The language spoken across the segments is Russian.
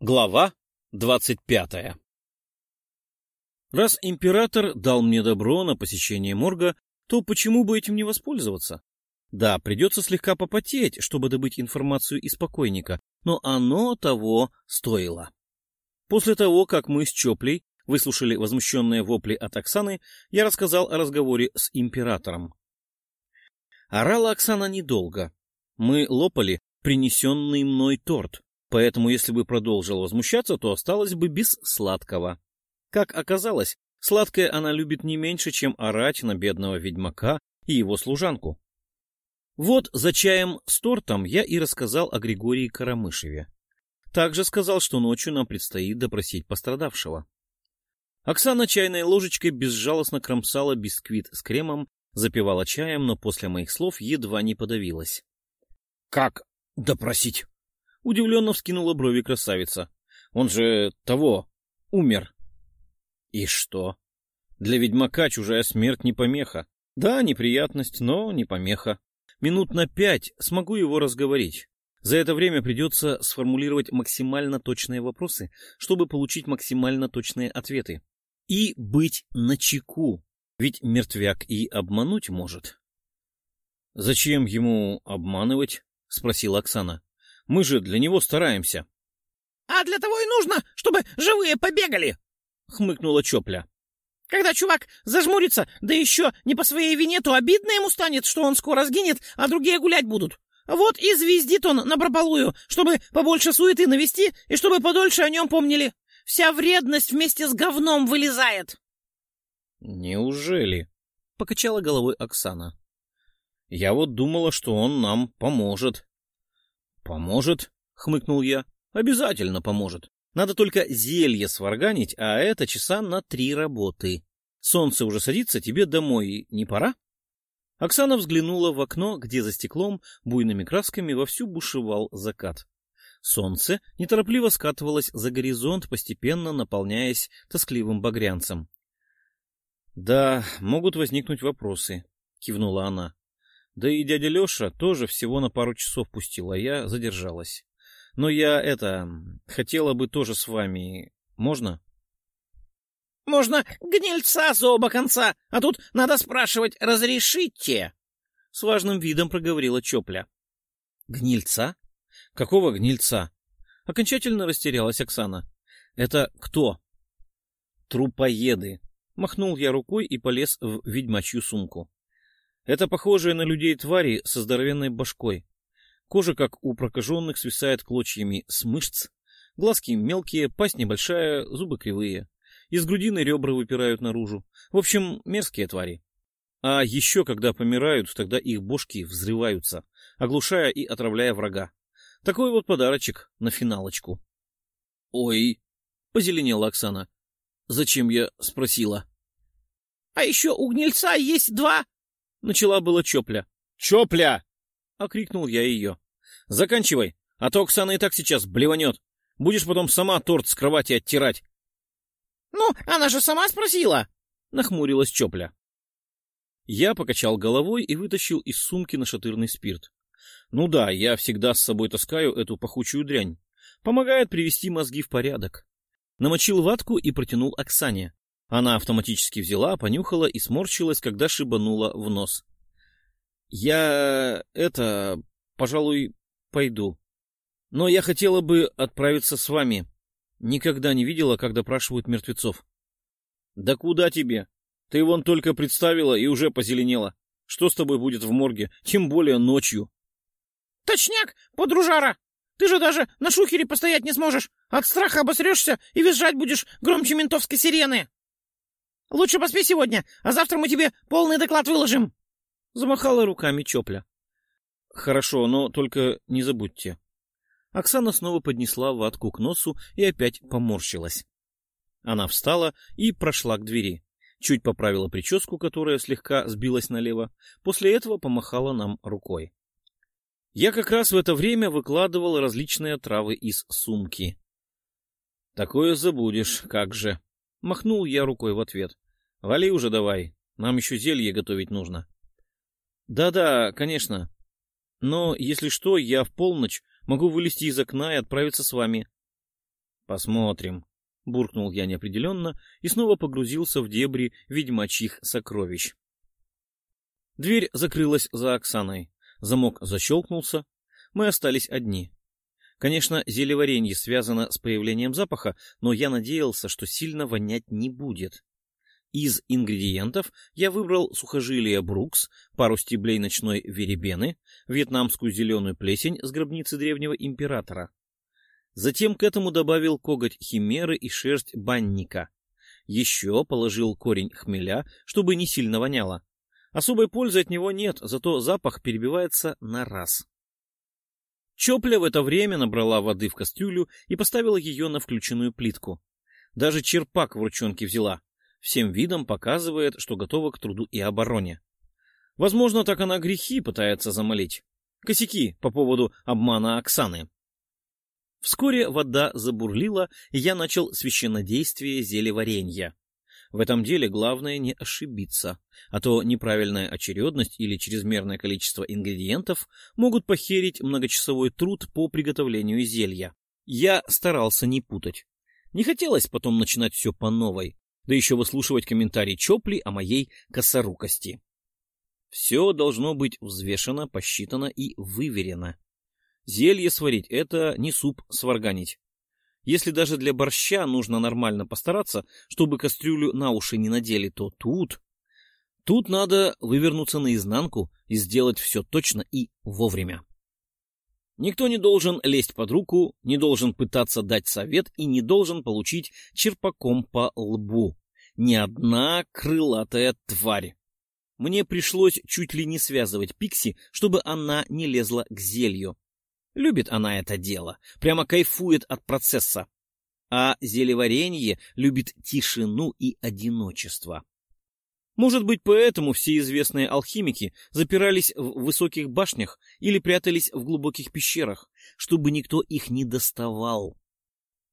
Глава двадцать пятая Раз император дал мне добро на посещение морга, то почему бы этим не воспользоваться? Да, придется слегка попотеть, чтобы добыть информацию из покойника, но оно того стоило. После того, как мы с Чоплей выслушали возмущенные вопли от Оксаны, я рассказал о разговоре с императором. Орала Оксана недолго. Мы лопали принесенный мной торт, Поэтому, если бы продолжил возмущаться, то осталось бы без сладкого. Как оказалось, сладкое она любит не меньше, чем орать на бедного ведьмака и его служанку. Вот за чаем с тортом я и рассказал о Григории Карамышеве. Также сказал, что ночью нам предстоит допросить пострадавшего. Оксана чайной ложечкой безжалостно кромсала бисквит с кремом, запивала чаем, но после моих слов едва не подавилась. — Как допросить? Удивленно вскинула брови красавица. Он же того, умер. И что? Для ведьмака чужая смерть не помеха. Да, неприятность, но не помеха. Минут на пять смогу его разговорить. За это время придется сформулировать максимально точные вопросы, чтобы получить максимально точные ответы. И быть начеку, ведь мертвяк и обмануть может. — Зачем ему обманывать? — спросила Оксана. Мы же для него стараемся. — А для того и нужно, чтобы живые побегали! — хмыкнула Чопля. — Когда чувак зажмурится, да еще не по своей вине, то обидно ему станет, что он скоро сгинет, а другие гулять будут. Вот и звездит он на пропалую, чтобы побольше суеты навести и чтобы подольше о нем помнили. Вся вредность вместе с говном вылезает. — Неужели? — покачала головой Оксана. — Я вот думала, что он нам поможет. «Поможет», — хмыкнул я. «Обязательно поможет. Надо только зелье сварганить, а это часа на три работы. Солнце уже садится, тебе домой не пора?» Оксана взглянула в окно, где за стеклом буйными красками вовсю бушевал закат. Солнце неторопливо скатывалось за горизонт, постепенно наполняясь тоскливым багрянцем. — Да, могут возникнуть вопросы, — кивнула она. Да и дядя Леша тоже всего на пару часов пустил, а я задержалась. Но я, это, хотела бы тоже с вами. Можно? Можно гнильца за оба конца, а тут надо спрашивать «разрешите?» С важным видом проговорила Чопля. Гнильца? Какого гнильца? Окончательно растерялась Оксана. Это кто? Трупоеды. Махнул я рукой и полез в ведьмачью сумку. Это похожие на людей твари со здоровенной башкой. Кожа, как у прокаженных, свисает клочьями с мышц. Глазки мелкие, пасть небольшая, зубы кривые. Из грудины ребра выпирают наружу. В общем, мерзкие твари. А еще, когда помирают, тогда их бошки взрываются, оглушая и отравляя врага. Такой вот подарочек на финалочку. — Ой, — позеленела Оксана. — Зачем я спросила? — А еще у гнильца есть два Начала было Чопля. «Чопля!» — окрикнул я ее. «Заканчивай, а то Оксана и так сейчас блеванет. Будешь потом сама торт с кровати оттирать». «Ну, она же сама спросила!» — нахмурилась Чопля. Я покачал головой и вытащил из сумки нашатырный спирт. Ну да, я всегда с собой таскаю эту пахучую дрянь. Помогает привести мозги в порядок. Намочил ватку и протянул Оксане. Она автоматически взяла, понюхала и сморщилась, когда шибанула в нос. — Я... это... пожалуй, пойду. Но я хотела бы отправиться с вами. Никогда не видела, как допрашивают мертвецов. — Да куда тебе? Ты вон только представила и уже позеленела. Что с тобой будет в морге, тем более ночью? — Точняк, подружара! Ты же даже на шухере постоять не сможешь. От страха обосрешься и визжать будешь громче ментовской сирены. Лучше поспи сегодня, а завтра мы тебе полный доклад выложим. Замахала руками Чопля. Хорошо, но только не забудьте. Оксана снова поднесла ватку к носу и опять поморщилась. Она встала и прошла к двери. Чуть поправила прическу, которая слегка сбилась налево. После этого помахала нам рукой. Я как раз в это время выкладывал различные травы из сумки. Такое забудешь, как же. Махнул я рукой в ответ. «Вали уже давай, нам еще зелье готовить нужно». «Да-да, конечно. Но, если что, я в полночь могу вылезти из окна и отправиться с вами». Посмотрим. Буркнул я неопределенно и снова погрузился в дебри ведьмачьих сокровищ. Дверь закрылась за Оксаной. Замок защелкнулся. Мы остались одни. Конечно, зелеваренье связано с появлением запаха, но я надеялся, что сильно вонять не будет. Из ингредиентов я выбрал сухожилие брукс, пару стеблей ночной веребены, вьетнамскую зеленую плесень с гробницы древнего императора. Затем к этому добавил коготь химеры и шерсть банника. Еще положил корень хмеля, чтобы не сильно воняло. Особой пользы от него нет, зато запах перебивается на раз. Чопля в это время набрала воды в кастрюлю и поставила ее на включенную плитку. Даже черпак в ручонке взяла. Всем видом показывает, что готова к труду и обороне. Возможно, так она грехи пытается замолить. Косяки по поводу обмана Оксаны. Вскоре вода забурлила, и я начал священнодействие зелеваренья. В этом деле главное не ошибиться, а то неправильная очередность или чрезмерное количество ингредиентов могут похерить многочасовой труд по приготовлению зелья. Я старался не путать. Не хотелось потом начинать все по новой, да еще выслушивать комментарии Чопли о моей косорукости. Все должно быть взвешено, посчитано и выверено. Зелье сварить — это не суп сварганить. Если даже для борща нужно нормально постараться, чтобы кастрюлю на уши не надели, то тут... Тут надо вывернуться наизнанку и сделать все точно и вовремя. Никто не должен лезть под руку, не должен пытаться дать совет и не должен получить черпаком по лбу. Ни одна крылатая тварь. Мне пришлось чуть ли не связывать Пикси, чтобы она не лезла к зелью. Любит она это дело, прямо кайфует от процесса. А зелеваренье любит тишину и одиночество. Может быть, поэтому все известные алхимики запирались в высоких башнях или прятались в глубоких пещерах, чтобы никто их не доставал.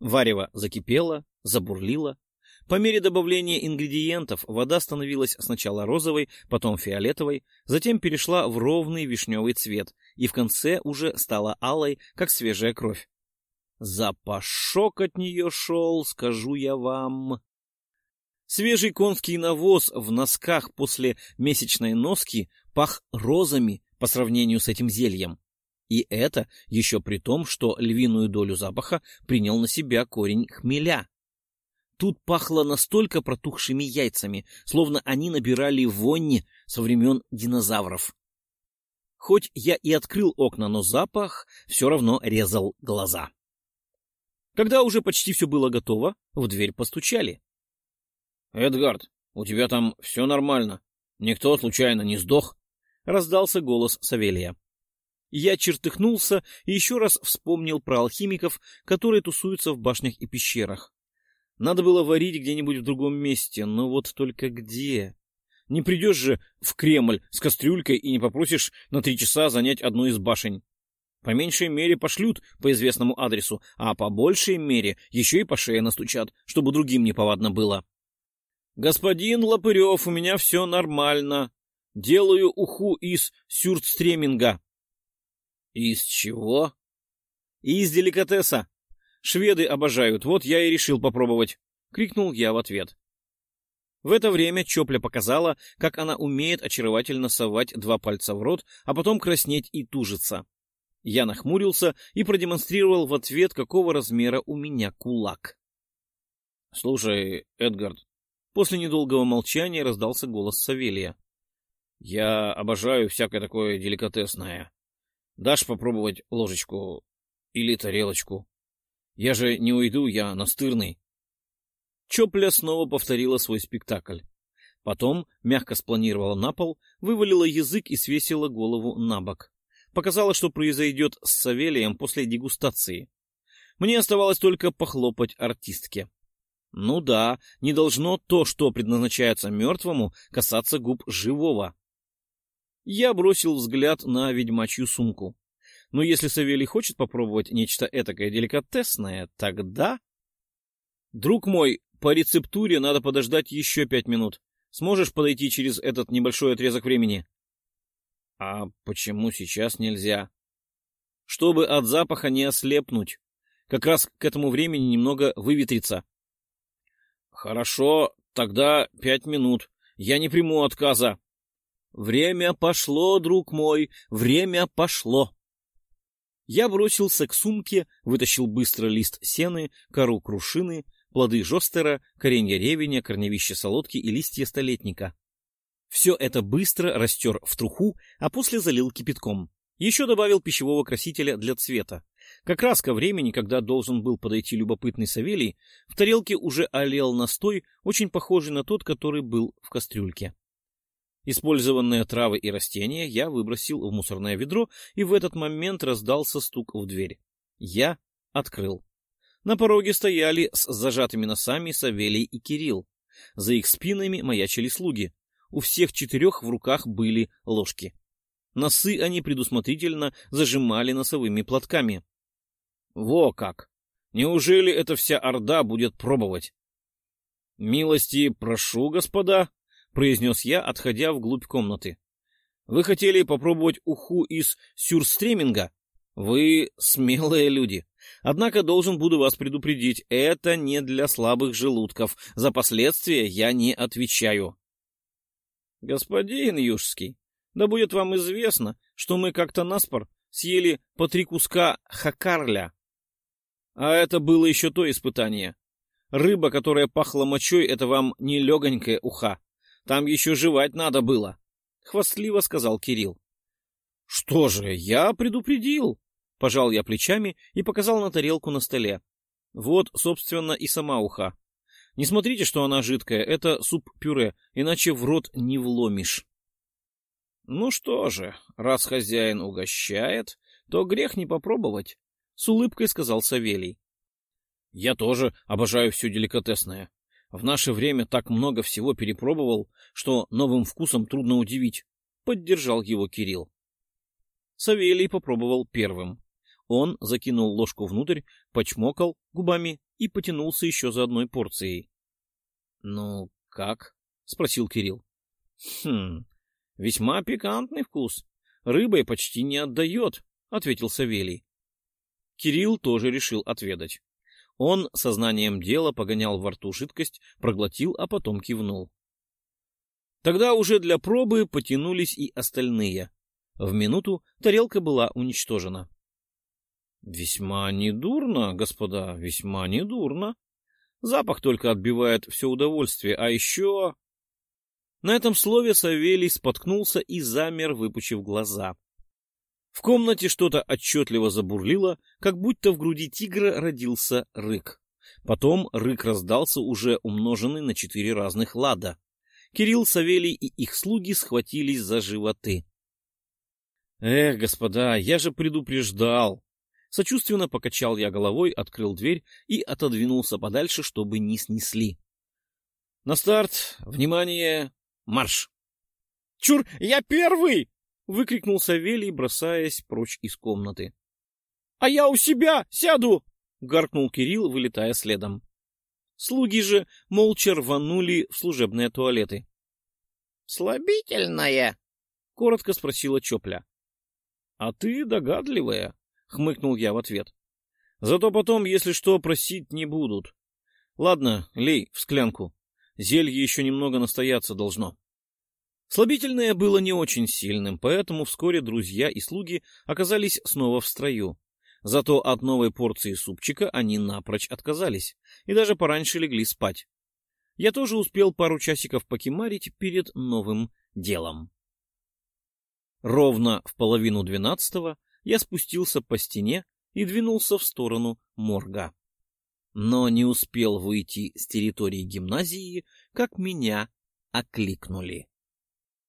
Варево закипело, забурлило, по мере добавления ингредиентов вода становилась сначала розовой, потом фиолетовой, затем перешла в ровный вишневый цвет и в конце уже стала алой, как свежая кровь. Запашок от нее шел, скажу я вам. Свежий конский навоз в носках после месячной носки пах розами по сравнению с этим зельем. И это еще при том, что львиную долю запаха принял на себя корень хмеля. Тут пахло настолько протухшими яйцами, словно они набирали вонь со времен динозавров. Хоть я и открыл окна, но запах все равно резал глаза. Когда уже почти все было готово, в дверь постучали. — Эдгард, у тебя там все нормально. Никто случайно не сдох? — раздался голос Савелия. Я чертыхнулся и еще раз вспомнил про алхимиков, которые тусуются в башнях и пещерах. Надо было варить где-нибудь в другом месте, но вот только где? Не придешь же в Кремль с кастрюлькой и не попросишь на три часа занять одну из башень. По меньшей мере пошлют по известному адресу, а по большей мере еще и по шее настучат, чтобы другим неповадно было. «Господин Лопырев, у меня все нормально. Делаю уху из сюртстреминга». «Из чего?» «Из деликатеса. Шведы обожают, вот я и решил попробовать. Крикнул я в ответ. В это время Чопля показала, как она умеет очаровательно совать два пальца в рот, а потом краснеть и тужиться. Я нахмурился и продемонстрировал в ответ, какого размера у меня кулак. — Слушай, Эдгард, после недолгого молчания раздался голос Савелия. — Я обожаю всякое такое деликатесное. Дашь попробовать ложечку или тарелочку? Я же не уйду, я настырный. Чопля снова повторила свой спектакль. Потом мягко спланировала на пол, вывалила язык и свесила голову на бок. Показала, что произойдет с Савелием после дегустации. Мне оставалось только похлопать артистке. Ну да, не должно то, что предназначается мертвому, касаться губ живого. Я бросил взгляд на ведьмачью сумку. Но если Савелий хочет попробовать нечто этакое деликатесное, тогда... Друг мой, по рецептуре надо подождать еще пять минут. Сможешь подойти через этот небольшой отрезок времени? А почему сейчас нельзя? Чтобы от запаха не ослепнуть. Как раз к этому времени немного выветрится. — Хорошо, тогда пять минут. Я не приму отказа. — Время пошло, друг мой, время пошло. Я бросился к сумке, вытащил быстро лист сены, кору крушины, плоды жостера, коренья ревеня, корневища солодки и листья столетника. Все это быстро растер в труху, а после залил кипятком. Еще добавил пищевого красителя для цвета. Как раз ко времени, когда должен был подойти любопытный Савелий, в тарелке уже олел настой, очень похожий на тот, который был в кастрюльке. Использованные травы и растения я выбросил в мусорное ведро, и в этот момент раздался стук в дверь. Я открыл. На пороге стояли с зажатыми носами Савелий и Кирилл. За их спинами маячили слуги. У всех четырех в руках были ложки. Носы они предусмотрительно зажимали носовыми платками. Во как! Неужели эта вся орда будет пробовать? — Милости прошу, господа, — произнес я, отходя вглубь комнаты. — Вы хотели попробовать уху из сюрстреминга? Вы смелые люди. Однако должен буду вас предупредить, это не для слабых желудков. За последствия я не отвечаю. — Господин Южский, да будет вам известно, что мы как-то наспор съели по три куска хакарля. А это было еще то испытание. Рыба, которая пахла мочой, это вам не легонькая уха. Там еще жевать надо было, — хвастливо сказал Кирилл. — Что же, я предупредил, — пожал я плечами и показал на тарелку на столе. Вот, собственно, и сама уха. Не смотрите, что она жидкая, это суп-пюре, иначе в рот не вломишь. — Ну что же, раз хозяин угощает, то грех не попробовать, — с улыбкой сказал Савелий. — Я тоже обожаю все деликатесное. В наше время так много всего перепробовал, что новым вкусом трудно удивить. Поддержал его Кирилл. Савелий попробовал первым. Он закинул ложку внутрь, почмокал губами и потянулся еще за одной порцией. — Ну, как? — спросил Кирилл. — Хм, весьма пикантный вкус. Рыбой почти не отдает, — ответил Савелий. Кирилл тоже решил отведать. Он сознанием дела погонял во рту жидкость, проглотил, а потом кивнул. Тогда уже для пробы потянулись и остальные. В минуту тарелка была уничтожена. — Весьма недурно, господа, весьма недурно. Запах только отбивает все удовольствие, а еще... На этом слове Савелий споткнулся и замер, выпучив глаза. В комнате что-то отчетливо забурлило, как будто в груди тигра родился рык. Потом рык раздался уже умноженный на четыре разных лада. Кирилл, Савелий и их слуги схватились за животы. «Эх, господа, я же предупреждал!» Сочувственно покачал я головой, открыл дверь и отодвинулся подальше, чтобы не снесли. «На старт! Внимание! Марш!» «Чур, я первый!» выкрикнул Савелий, бросаясь прочь из комнаты. — А я у себя сяду! — гаркнул Кирилл, вылетая следом. Слуги же молча рванули в служебные туалеты. — Слабительная? — коротко спросила Чопля. — А ты догадливая, — хмыкнул я в ответ. — Зато потом, если что, просить не будут. Ладно, лей в склянку. Зелье еще немного настояться должно. Слабительное было не очень сильным, поэтому вскоре друзья и слуги оказались снова в строю. Зато от новой порции супчика они напрочь отказались и даже пораньше легли спать. Я тоже успел пару часиков покемарить перед новым делом. Ровно в половину двенадцатого я спустился по стене и двинулся в сторону морга. Но не успел выйти с территории гимназии, как меня окликнули.